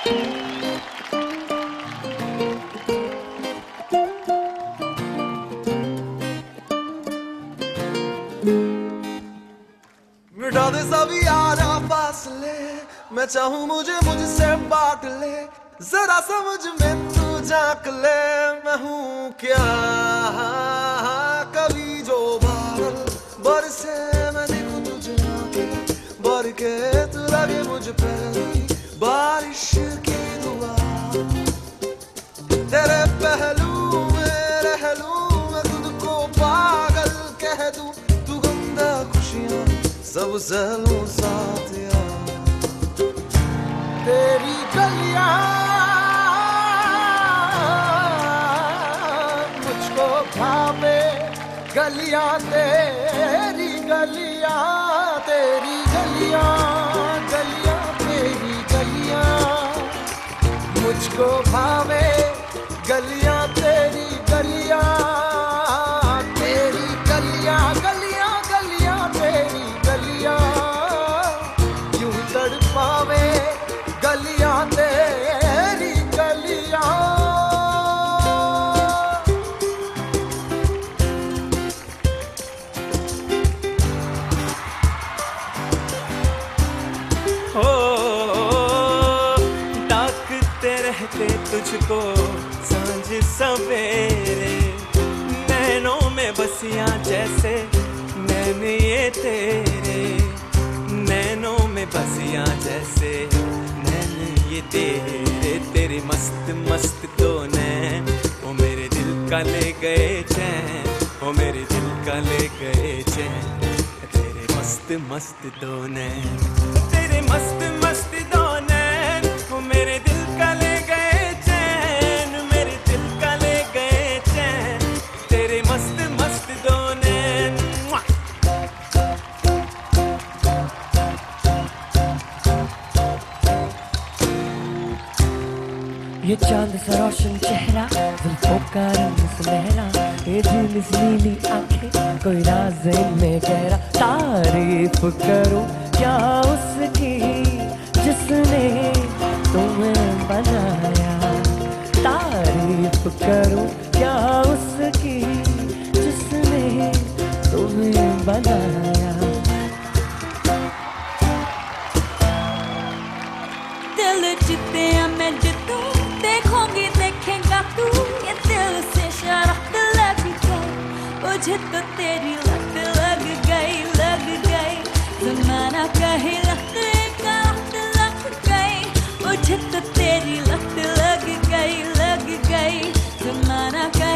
मिटा दे सभी आजा फासले मैं चाहूँ मुझे मुझसे बांट ले। जरा समझ में तू झाँक ले। मैं हूँ क्या? कभी जो बादल बरसे मैं देखूँ तुझे आके बर के तू लगे मुझ पे। बारिश साथ यार तेरी गलियाँ मुझको भावे गलियाँ तेरी गलियाँ तेरी गलियाँ गलियाँ तेरी गलियाँ, मुझको ताकते तुझको साँझ सवेरे। नैनों में बसिया जैसे नैन ये तेरे। नैनों में बसिया जैसे नैन ये तेरे। तेरे मस्त मस्त तो नैन। वो मेरे दिल का ले गए चैन। वो मेरे दिल का ले गए चैन। तेरे मस्त मस्त तो नैन। तेरे मस्त ये चाँद सा रोशन चेहरा, जुल्फों का रंग सुनहरा, ये झील नीली आँखें, कोई राज में गहरा। तारीफ़ करूँ क्या उसकी जिसने तुम्हें बनाया? तारीफ़ करूँ क्या उसकी जिसने तुम्हें बनाया? दिल जीते मैं जीतू देखोगी, देखेगा तू ये दिल से शराब लग गई। मुझे तो तेरी लत लग गई लग गई। जमाना कहे लत लग गई। मुझे तो तेरी लत लग गई लग गई। जमाना कहे